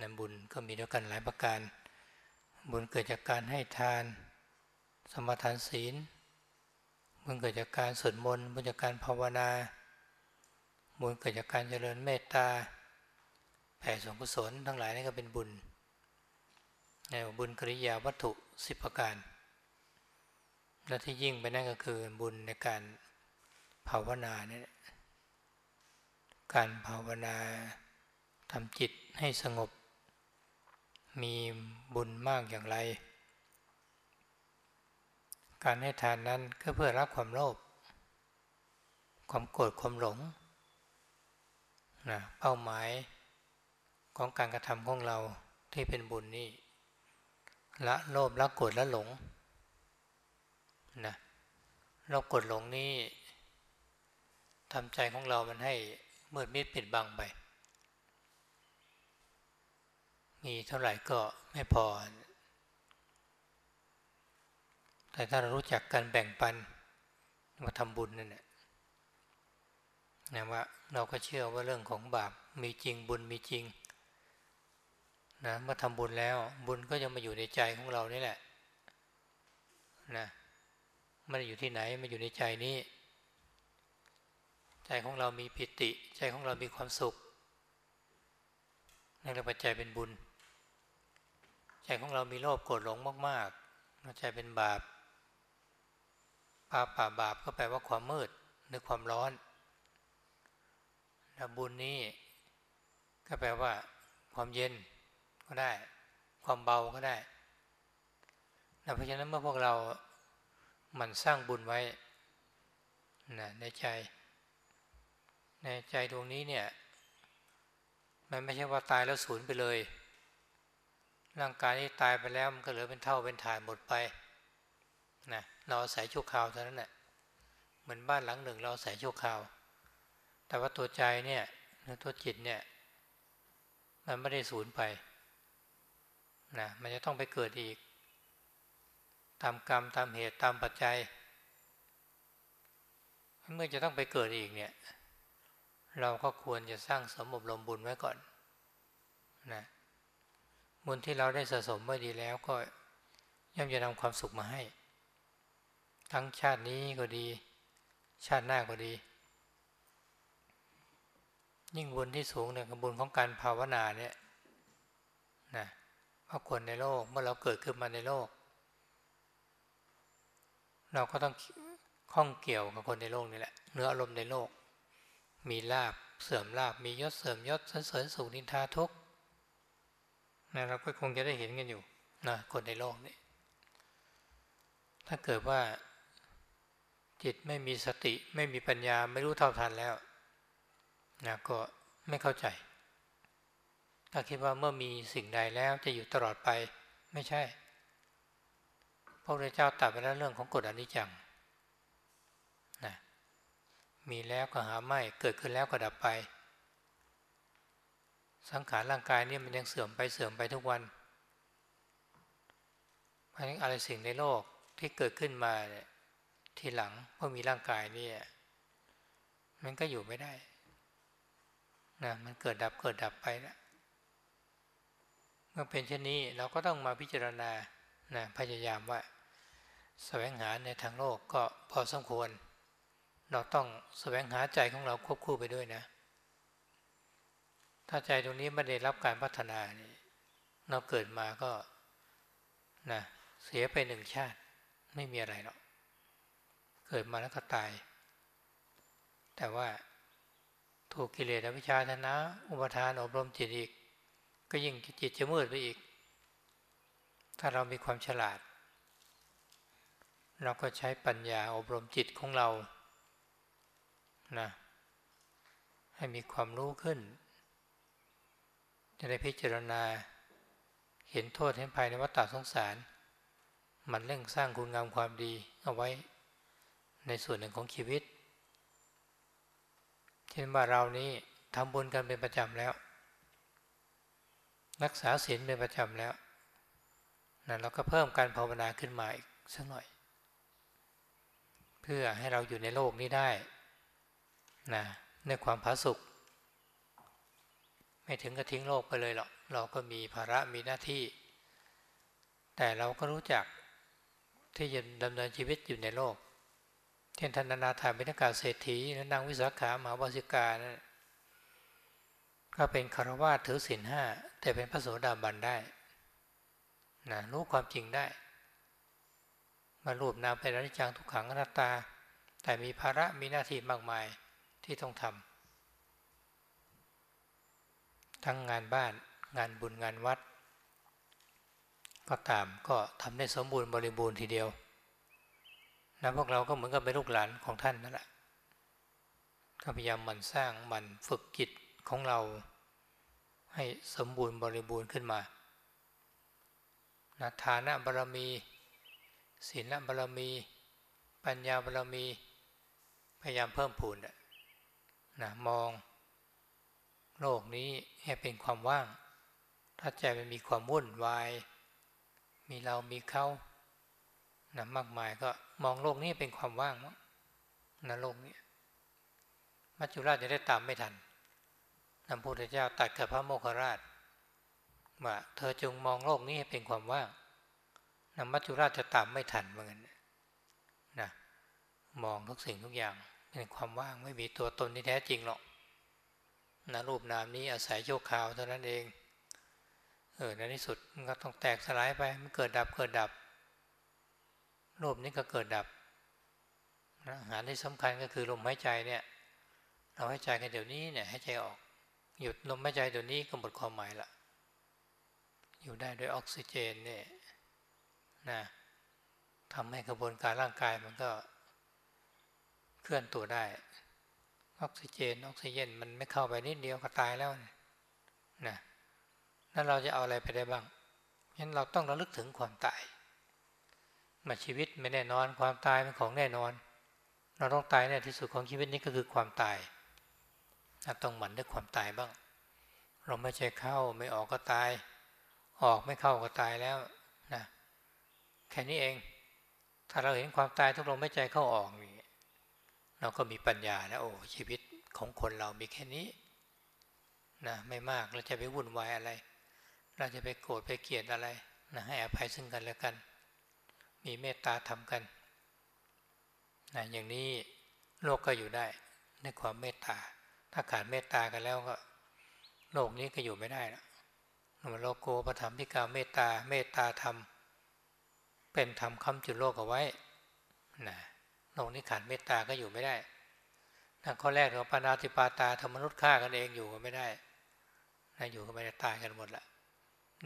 นะบุญก็มีด้วยกันหลายประการ บุญเกิดจากการให้ทาน สมทานศีล บุญเกิดจากการสวดมนต์บุญจากการภาวนา บุญเกิดจากการเจริญเมตตา แผ่ส่วนกุศลทั้งหลายนี่ก็เป็นบุญในบุญกริยาวัตถุสิบประการ และที่ยิ่งไปนั่นก็คือบุญในการภาวนาเนี่ยการภาวนาทำจิตให้สงบ มีบุญมากอย่างไร การให้ทานนั้นก็เพื่อรักความโลภความโกรธความหลงนะเป้าหมายของการกระทำของเราที่เป็นบุญนี่ละโลภละโกรธละหลงนะโลภโกรธหลงนี่ทำใจของเรามันให้มืดมิดปิดบังไป มีเท่าไหร่ก็ไม่พอ แต่ถ้าเรารู้จักการแบ่งปันมาทำบุญนั่นแหละนะว่าเราก็เชื่อว่าเรื่องของบาปมีจริงบุญมีจริงนะเมื่อทำบุญแล้วบุญก็จะมาอยู่ในใจของเรานี่แหละนะม่ได้อยู่ที่ไหนมาอยู่ในใจนี้ ใจของเรามีปิติ ใจของเรามีความสุขนั่นเรียกว่าใจเป็นบุญ ใจของเรามีโลภโกรธหลงมากๆใจเป็นบาปปาป่าบาปก็แปลว่าความมืดหรือความร้อนแล้วบุญนี้ก็แปลว่า ความเย็นก็ได้ ความเบาก็ได้เพราะฉะนั้นเมื่อพวกเรามันสร้างบุญไว้นะในใจ ในใจดวงนี้เนี่ย มันไม่ใช่ว่าตายแล้วสูญไปเลย ร่างกายนี้ตายไปแล้วมันก็เหลือเป็นเท่าเป็นฐานหมดไปนะเราอาศัยชั่วคราวเท่านั้นแหละเหมือนบ้านหลังหนึ่งเราอาศัยชั่วคราว แต่ว่าตัวใจเนี่ยตัวจิตเนี่ย มันไม่ได้สูญไปนะมันจะต้องไปเกิดอีก ตามกรรมตามเหตุตามปัจจัย เมื่อจะต้องไปเกิดอีกเนี่ย เราก็ควรจะสร้างสมบรมบุญไว้ก่อนนะ บุญที่เราได้สะสมไว้ดีแล้วก็ย่อมจะนำความสุขมาให้ ทั้งชาตินี้ก็ดี ชาติหน้าก็ดี ยิ่งบุญที่สูงเนี่ยคือบุญของการภาวนาเนี่ยนะเพราะคนในโลกเมื่อเราเกิดขึ้นมาในโลก เราก็ต้องข้องเกี่ยวกับคนในโลกนี่แหละเนื้ออารมณ์ในโลก มีลาบเสื่อมลาบมียศเสื่อมยศสันเสริญสุขนินทาทุก นะเราก็คงจะได้เห็นกันอยู่นะคนในโลกนี่ถ้าเกิดว่าจิตไม่มีสติ ไม่มีปัญญาไม่รู้เท่าทันแล้วนะก็ไม่เข้าใจ ถ้าคิดว่าเมื่อมีสิ่งใดแล้วจะอยู่ตลอดไปไม่ใช่พระพุทธเจ้าตรัสไปแล้วเรื่องของกฎอนิจจังนะมีแล้วก็หาไม่เกิดขึ้นแล้วก็ดับไป สังขารร่างกายนี่มันยังเสื่อมไปเสื่อมไปทุกวันเพราะนั้นอะไรสิ่งในโลกที่เกิดขึ้นมาเนี่ยทีหลังเมื่อมีร่างกายนี่มันก็อยู่ไม่ได้นะมันเกิดดับเกิดดับไปนะเมื่อเป็นเช่นนี้เราก็ต้องมาพิจารณานะพยายามว่าแสวงหาในทางโลกก็พอสมควร เราต้องแสวงหาใจของเราควบคู่ไปด้วยนะ ถ้าใจตรงนี้ไม่ได้รับการพัฒนานี่เราเกิดมาก็นะเสียไปหนึ่งชาติไม่มีอะไรหรอก เกิดมาแล้วก็ตาย แต่ว่าถูกกิเลสอวิชาทนะ อุปทานอบรมจิตอีก ก็ยิ่งจิตจะมืดไปอีก ถ้าเรามีความฉลาด เราก็ใช้ปัญญาอบรมจิตของเรานะให้มีความรู้ขึ้น จะได้พิจารณา เห็นโทษเห็นภัยในวัฏฏะสงสาร มันเร่งสร้างคุณงามความดีเอาไว้ในส่วนหนึ่งของชีวิต เช่นว่าเรานี้ทำบุญกันเป็นประจำแล้ว รักษาศีลเป็นประจำแล้วนะเราก็เพิ่มการภาวนาขึ้นมาอีกสักหน่อย เพื่อให้เราอยู่ในโลกนี้ได้นะในความผาสุก ไม่ถึงกับทิ้งโลกไปเลยหรอกเราก็มีภาระมีหน้าที่ แต่เราก็รู้จักที่จะดำเนินชีวิตอยู่ในโลกเช่นธนนาถาเป็นกาเศรษฐีนางวิสาขามหาวสิกานะก็เป็นคารวะถือศีลห้าแต่เป็นพระโสดาบันได้นะรู้ความจริงได้ มารูปนามเป็นอนิจจังทุกขังอนัตตา แต่มีภาระมีหน้าที่มากมายที่ต้องทำ ทั้งงานบ้านงานบุญงานวัด ก็ตามก็ทำได้สมบูรณ์บริบูรณ์ทีเดียวนะพวกเราก็เหมือนกับเป็นลูกหลานของท่านนั่นแหละก็พยายามมันสร้างมันฝึกจิตของเรา ให้สมบูรณ์บริบูรณ์ขึ้นมานะฐานะบารมีศีลบารมี ปัญญาบารมี พยายามเพิ่มพูนนะมอง โลกนี้ให้เป็นความว่าง ถ้าใจมันมีความวุ่นวาย มีเรามีเขานะมากมายก็มองโลกนี้เป็นความว่างนะโลกนี้มัจจุราชจะได้ตามไม่ทันพระพุทธเจ้าตัดกับพระโมคคราชว่าเธอจงมองโลกนี้ให้เป็นความว่างนะมัจจุราชจะตามไม่ทันเหมือนกันนะมองทุกสิ่งทุกอย่างเป็นความว่างไม่มีตัวตนที่แท้จริงหรอก นะรูปนามนี้อาศัยโชคข่าวเท่านั้นเอง เออในที่สุดมันก็ต้องแตกสลายไป มันเกิดดับเกิดดับ รูปนี้ก็เกิดดับนะอาหารที่สำคัญก็คือลมหายใจเนี่ย เราหายใจกันเดี๋ยวนี้เนี่ยให้ใจออก หยุดลมหายใจเดี๋ยวนี้ก็หมดความหมายละอยู่ได้ด้วยออกซิเจนเนี่ยนะทำให้กระบวนการร่างกายมันก็เคลื่อนตัวได้ ออกซิเจนออกซิเจนมันไม่เข้าไปนิดเดียวก็ตายแล้วนะนั้นเราจะเอาอะไรไปได้บ้างฉะนั้นเราต้องระลึกถึงความตายมาชีวิตไม่แน่นอนความตายเป็นของแน่นอน เราต้องตายในที่สุดของชีวิตนี้ก็คือความตายต้องหมั่นด้วยความตายบ้าง เราไม่ใช่เข้าไม่ออกก็ตาย ออกไม่เข้าก็ตายแล้วนะแค่นี้เอง ถ้าเราเห็นความตายทุกลมไม่ใจเข้าออกนี่ เราก็มีปัญญาแล้วโอ้ชีวิตของคนเรามีแค่นี้นะไม่มากเราจะไปวุ่นวายอะไร เราจะไปโกรธไปเกลียดอะไรนะให้อภัยซึ่งกันและกัน มีเมตตาทำกันนะอย่างนี้โลกก็อยู่ได้ในความเมตตา ถ้าขาดเมตตากันแล้วก็ โลกนี้ก็อยู่ไม่ได้แล้วโลโกประธรรมพิกาเมตตาเมตตาธรรมเป็นธรรมคำจุดโลกเอาไว้นะ ลกนี้ขาดเมตตาก็อยู่ไม่ได้นะข้อแรกเราปานาติปาตาธรรมนุษย์ฆ่ากันเองอยู่ก็ไม่ได้นะอยู่ก็ไม่ได้ตายกันหมดละ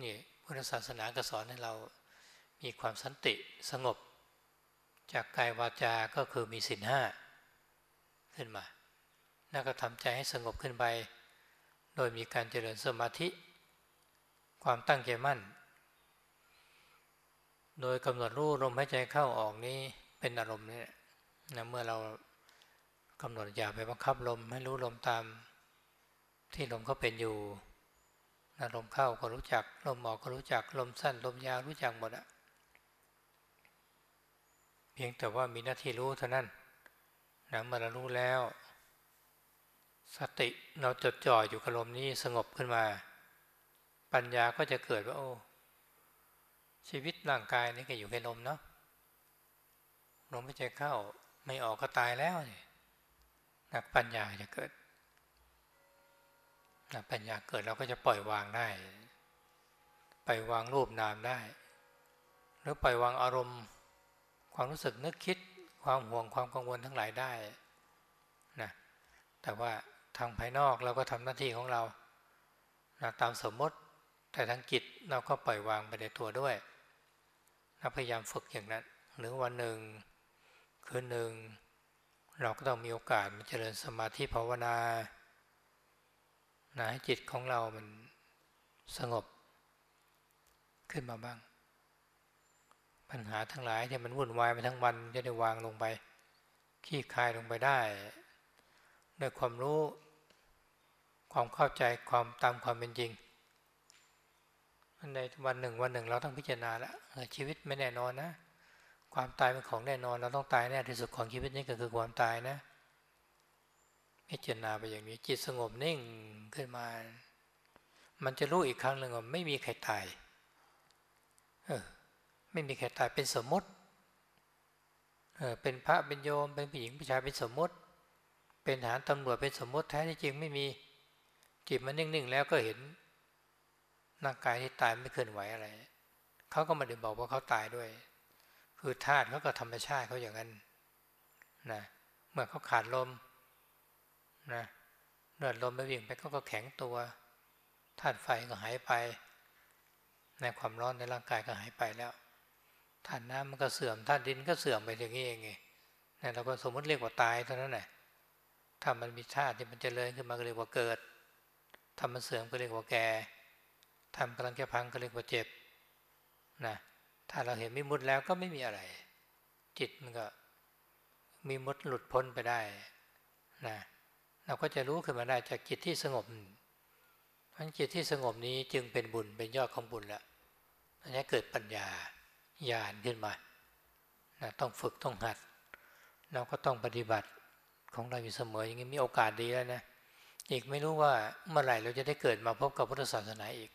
นี่พุทธศาสนาก็สอนให้เรามีความสันติสงบ จากกายวาจาก็คือมีสินห้าขึ้นมาแล้วก็ทำใจให้สงบขึ้นไป โดยมีการเจริญสมาธิ ความตั้งใจมั่น โดยกำหนดรู้ลมหายใจเข้าออกนี้เป็นอารมณ์นี่ นะเมื่อเรากำหนดอย่าไปบังคับลมให้รู้ลมตามที่ลมเขาเป็นอยู่ลมเข้าก็รู้จัก ลมออกก็รู้จัก ลมสั้น ลมยาวรู้จักหมดอะเพียงแต่ว่ามีหน้าที่รู้เท่านั้นนะเมื่อเรารู้แล้ว สติเราจดจ่ออยู่กับลมนี้สงบขึ้นมา ปัญญาก็จะเกิดว่าโอ้ชีวิตร่างกายนี่ก็อยู่แค่ลมเนาะลมไม่ใจเข้า ไม่ออกก็ตายแล้วนักปัญญาจะเกิดนักปัญญาเกิดเราก็จะปล่อยวางได้ปล่อยวางรูปนามได้ หรือปล่อยวางอารมณ์ ความรู้สึกนึกคิดความห่วงความกังวลทั้งหลายได้นะแต่ว่าทางภายนอกเราก็ทำหน้าที่ของเรานะตามสมมติแต่ทางจิตเราก็ปล่อยวางไปในตัวด้วยนะพยายามฝึกอย่างนั้น หรือวันหนึ่ง คืนหนึ่งเราก็ต้องมีโอกาสมาเจริญสมาธิภาวนานะให้จิตของเรามันสงบขึ้นมาบ้าง ปัญหาทั้งหลายที่มันวุ่นวายไปทั้งวันจะได้วางลงไปขี้คายลงไปได้ด้วยความรู้ความเข้าใจความตามความเป็นจริงในวันหนึ่งวันหนึ่งเราต้องพิจารณาแล้วชีวิตไม่แน่นอนนะ ความตายเป็นของแน่นอน เราต้องตายแน่ที่สุดของชีวิตนี้ก็คือความตายนะพิจารณาไปอย่างนี้จิตสงบนิ่งขึ้นมา มันจะรู้อีกครั้งหนึ่งว่าไม่มีใครตายเออไม่มีใครตายเป็นสมมติเออเป็นพระเป็นโยมเป็นผู้หญิงผู้ชายเป็นสมมติ เป็นทหารตำรวจเป็นสมมติแท้ที่จริงไม่มีจิตมันนิ่งๆแล้วก็เห็นร่างกายที่ตายไม่เคลื่อนไหวอะไรเขาก็ไม่ได้บอกว่าเขาตายด้วย คือธาตุเขาก็ธรรมชาติเขาอย่างนั้นนะเมื่อเขาขาดลมนะเลือดลมไม่วิ่งไปเขาก็แข็งตัวธาตุไฟก็หายไป ในความร้อนในร่างกายก็หายไปแล้วธาตุน้ำมันก็เสื่อมธาตุดินก็เสื่อมไปอย่างนี้เองไงนี่เราก็สมมติเรียกว่าตายเท่านั้นแหละถ้ามันมีธาตุที่มันจเจริญขึ้นมาก็เรียกว่าเกิดถ้ามันเสื่อมก็เรียกว่าแก่ทำกำลังจะพังก็เรียกว่าเจ็บนะ ถ้าเราเห็นมิมุติแล้วก็ไม่มีอะไร จิตมันก็มีมุดหลุดพ้นไปได้นะเราก็จะรู้ขึ้นมาได้จากจิตที่สงบเพราะจิตที่สงบนี้จึงเป็นบุญเป็นยอดของบุญแล้วอันนี้เกิดปัญญาญาณขึ้นมานะต้องฝึกต้องหัด เราก็ต้องปฏิบัติของเราอยู่เสมออย่างนี้มีโอกาสดีแล้วนะอีกไม่รู้ว่าเมื่อไหร่เราจะได้เกิดมาพบกับพุทธศาสนาอีก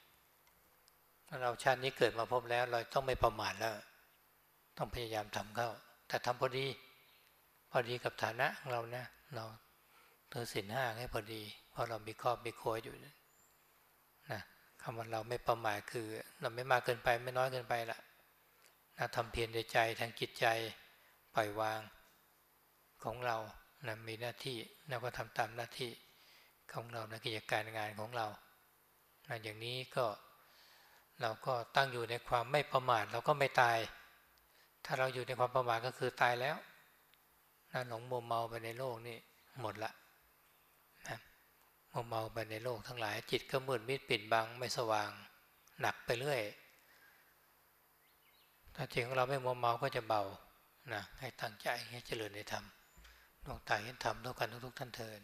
เราชาตินี้เกิดมาพบแล้ว เราต้องไม่ประมาทแล้ว ต้องพยายามทำเข้า แต่ทำพอดี พอดีกับฐานะของเรานะ เราเธอสินห้าให้พอดี เพราะเรามีครอบมีครัวอยู่นะคำว่าเราไม่ประมาทคือ เราไม่มากเกินไปไม่น้อยเกินไปละนะทำเพียรในใจทางจิตใจปล่อยวางของเรานะมีหน้าที่เราก็ทำตามหน้าที่ของเราในกิจการงานของเรานะอย่างนี้ก็ เราก็ตั้งอยู่ในความไม่ประมาทเราก็ไม่ตาย ถ้าเราอยู่ในความประมาทก็คือตายแล้วน่ะหลงมัวเมาไปในโลกนี่หมดละนะมัวเมาไปในโลกทั้งหลาย จิตก็มืดมิดปิดบังไม่สว่างหนักไปเรื่อย ถ้าจิตของเราไม่มัวเมาก็จะเบานะให้ตั้งใจให้เจริญในธรรมดวงตาเห็นธรรมทุกกันทุกท่านเทิน